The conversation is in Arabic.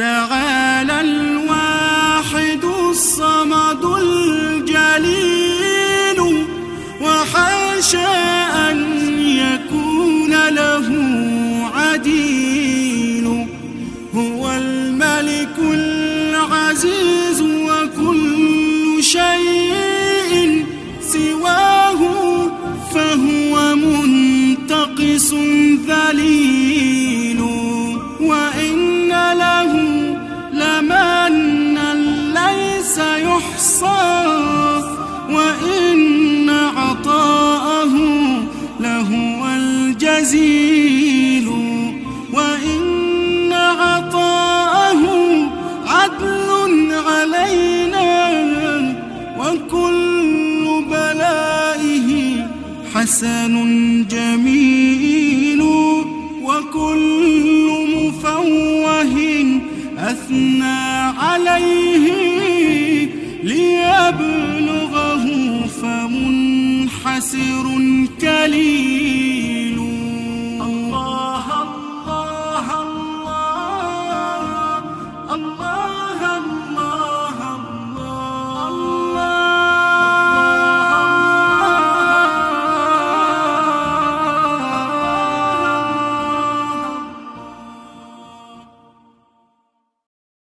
تعالى الواحد الصمد الجليل وحاشا أن يكون له عديل. هو الملك العزيز وكل شيء سواه فهو منتقص ذليل. يحصى وإن عطاءه لهو الجزيل. وإن عطاءه عدل علينا وكل بلائه حسن جميل. وكل مفوه أثنى عليه. فمنحسر كليل.